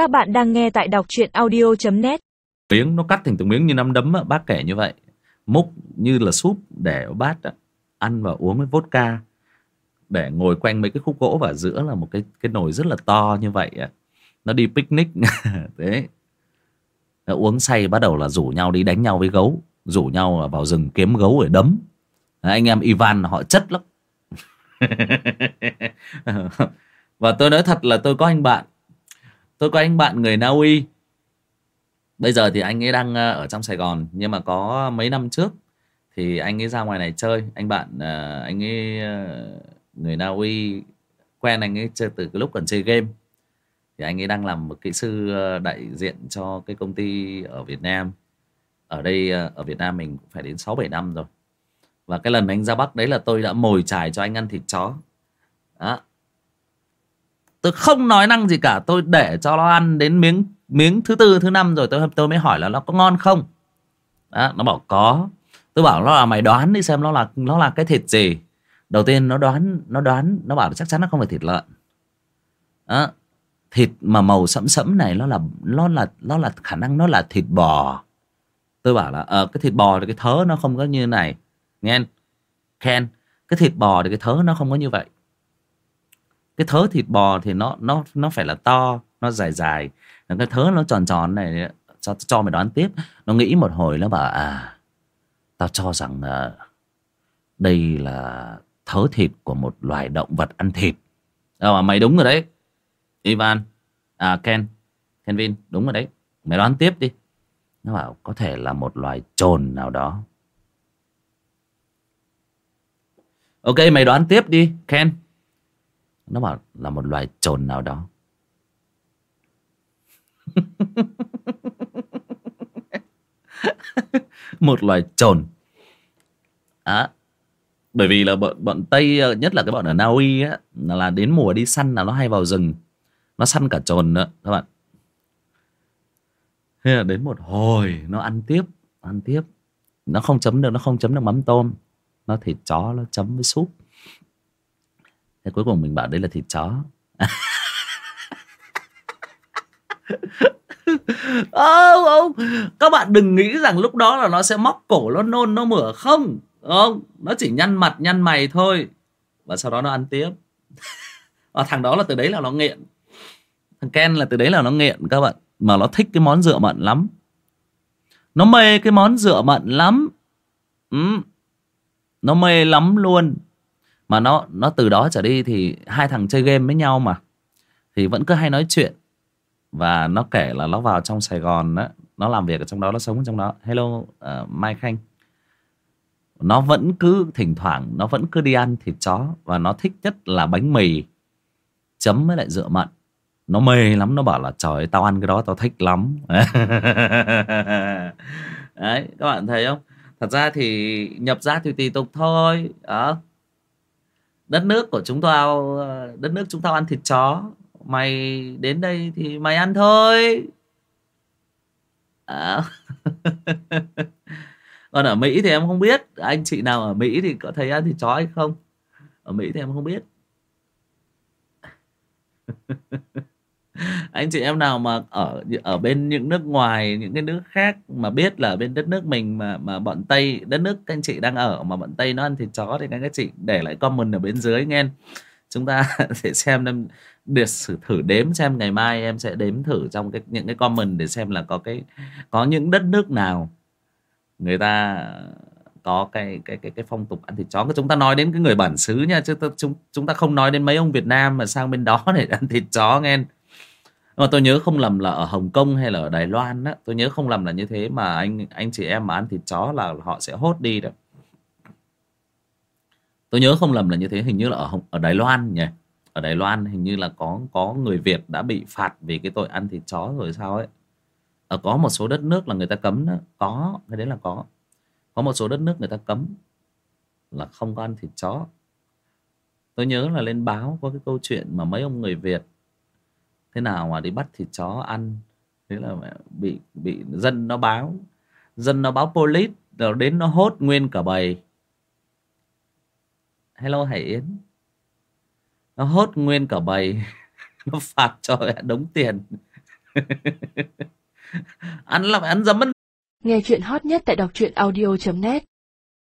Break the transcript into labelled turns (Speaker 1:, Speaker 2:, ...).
Speaker 1: Các bạn đang nghe tại đọc truyện audio.net
Speaker 2: miếng nó cắt thành từng miếng như nắm đấm á, bác kể như vậy. Múc như là súp để bát á, ăn và uống với vodka. Để ngồi quanh mấy cái khúc gỗ và giữa là một cái cái nồi rất là to như vậy á. nó đi picnic. Thế. Nó uống say bắt đầu là rủ nhau đi đánh nhau với gấu. Rủ nhau vào rừng kiếm gấu để đấm. Đấy, anh em Ivan họ chất lắm. Và tôi nói thật là tôi có anh bạn tôi có anh bạn người Na Uy bây giờ thì anh ấy đang ờ, ở trong Sài Gòn, nhưng mà có mấy năm trước thì anh ấy ra ngoài này chơi anh bạn ờ, anh ấy ờ, người Na Uy quen anh ấy chơi từ cái lúc còn chơi game thì anh ấy đang làm một kỹ sư đại diện cho cái công ty ở Việt Nam ở đây ở Việt Nam mình cũng phải đến 6 7 năm rồi. Và cái lần anh ra Bắc đấy là tôi đã mồi chài cho anh ăn thịt chó. Đó. Tôi không nói năng gì cả, tôi để cho nó ăn đến miếng miếng thứ tư thứ năm rồi tôi tôi mới hỏi là nó có ngon không. Đó, nó bảo có. Tôi bảo nó là mày đoán đi xem nó là nó là cái thịt gì. Đầu tiên nó đoán nó đoán nó bảo chắc chắn nó không phải thịt lợn. Đó. Thịt mà màu sẫm sẫm này nó là nó là nó là khả năng nó là thịt bò tôi bảo là ờ cái thịt bò thì cái thớ nó không có như này nghe Ken cái thịt bò thì cái thớ nó không có như vậy cái thớ thịt bò thì nó nó nó phải là to nó dài dài. Cái thớ nó tròn tròn này cho cho mày đoán tiếp. Nó nghĩ một hồi nó bảo à tao cho rằng à, đây là thớ thịt của một loài động vật ăn thịt. À, mà mày đúng rồi đấy. Ivan à Ken Kenvin đúng rồi đấy. Mày đoán tiếp đi. Nó bảo có thể là một loài trồn nào đó. Ok mày đoán tiếp đi ken nó bảo là một loài trồn nào đó. Một loài trồn à, bởi vì là bọn, bọn tây ờ, nhất là cái bọn ở na uy á là đến mùa đi săn là nó hay vào rừng. Nó săn cả trồn nữa các bạn. Thế là đến một hồi nó ăn tiếp ăn tiếp. Nó không chấm được nó không chấm được mắm tôm. Nó thịt chó nó chấm với súp thế cuối cùng mình bảo đấy là thịt chó. Không không. Các bạn đừng nghĩ rằng lúc đó là nó sẽ móc cổ, nó nôn, nó mửa không. Không, nó chỉ nhăn mặt, nhăn mày thôi. Và sau đó nó ăn tiếp. Và thằng đó là từ đấy là nó nghiện. Thằng Ken là từ đấy là nó nghiện, các bạn. Mà nó thích cái món rượu mận lắm. Nó mê cái món rượu mận lắm. Ừ. nó mê lắm luôn mà nó nó từ đó trở đi thì hai thằng chơi game với nhau mà. Thì vẫn cứ hay nói chuyện. Và nó kể là nó vào trong Sài Gòn đó, nó làm việc ở trong đó nó sống ở trong đó. Hello uh, Mai Khanh. Nó vẫn cứ thỉnh thoảng nó vẫn cứ đi ăn thịt chó và nó thích nhất là bánh mì chấm với lại rượu mận. Nó mê lắm nó bảo là trời ơi, tao ăn cái đó tao thích lắm. Đấy các bạn thấy không? Thật ra thì nhập ra thì tùy tục thôi đó đất nước của chúng tao ờ, đất nước chúng tao ăn thịt chó. Mày đến đây thì mày ăn thôi. À. còn ở mỹ thì em không biết. Anh chị nào ở mỹ thì có thấy ăn thịt chó hay không? Ở mỹ thì em không biết. anh chị em nào mà ở ở bên những nước ngoài những cái nước khác mà biết là bên đất nước mình mà mà bọn tây đất nước các anh chị đang ở mà bọn tây nó ăn thịt chó thì các anh chị để lại comment ở bên dưới nghe. Chúng ta sẽ xem em được thử, thử đếm xem ngày mai em sẽ đếm thử trong cái những cái comment để xem là có cái có những đất nước nào người ta có cái cái cái cái phong tục ăn thịt chó. Chúng ta nói đến cái người bản xứ nha chứ ta, chúng chúng ta không nói đến mấy ông Việt Nam mà sang bên đó để ăn thịt chó nghe mà tôi nhớ không lầm là ở Hồng Kông hay là ở Đài Loan á tôi nhớ không lầm là như thế mà anh anh chị em mà ăn thịt chó là họ sẽ hốt đi đó. Tôi nhớ không lầm là như thế hình như là ở Hồng, ở Đài Loan nhỉ? Ở Đài Loan hình như là có có người Việt đã bị phạt vì cái tội ăn thịt chó rồi sao ấy. Ở có một số đất nước là người ta cấm đó. Có cái đấy là có. Có một số đất nước người ta cấm là không có ăn thịt chó. Tôi nhớ là lên báo có cái câu chuyện mà mấy ông người Việt thế nào mà đi bắt thịt chó ăn? Thế là bị bị dân nó báo. Dân nó báo police, rồi đến nó hốt nguyên cả bầy. Hello, hải yến. Nó hốt nguyên cả bầy. Nó phạt cho đống tiền. Ăn là phải ăn dấm ăn.
Speaker 1: Nghe chuyện hot nhất tại đọc truyện audio.net